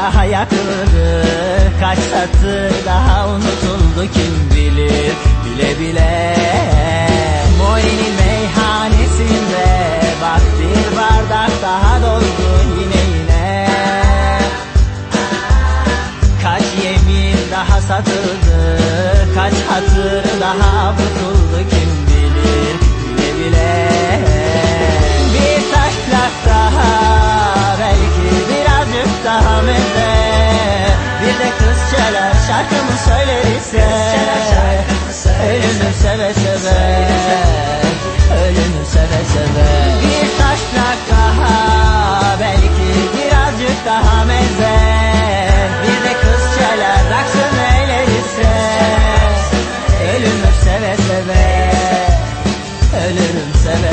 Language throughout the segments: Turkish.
daha yakıldı Kaç satır daha unutuldu kim bilir meze Bir de kız çalar şarkımı söyler ise Ölümü seve seve. Ölümü seve seve. Bir taşlak daha Belki birazcık daha meze Bir de kız çalar raksın eyler ise Ölümü seve seve. Ölürüm seve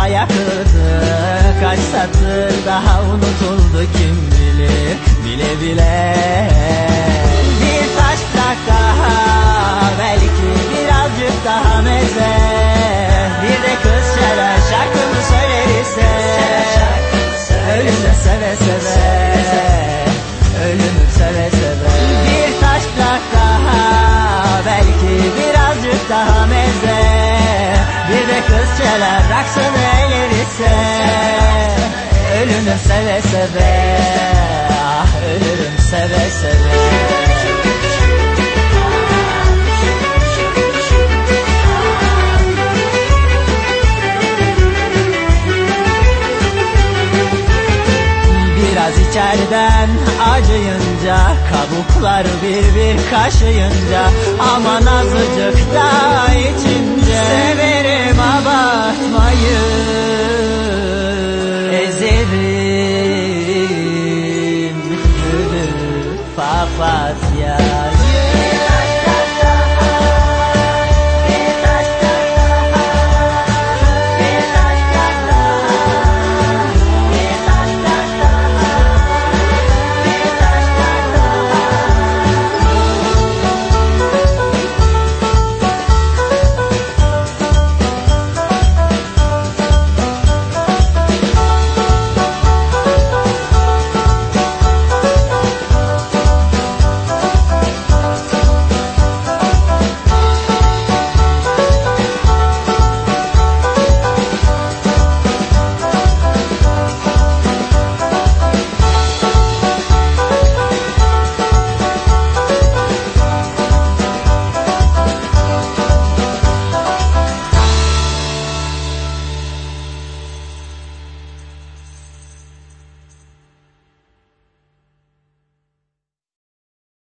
daha Kaç satır daha unutuldu kim bilir Bile bile. Bir taşlak daha Belki birazcık daha meze. Bir de kız şarkımı söyler ise seve seve raksın eyler ise Ölümü seve seve. Ah ölürüm seve seve. Biraz içeriden acıyınca Kabuklar bir bir kaşıyınca Aman azıcık daha içince para.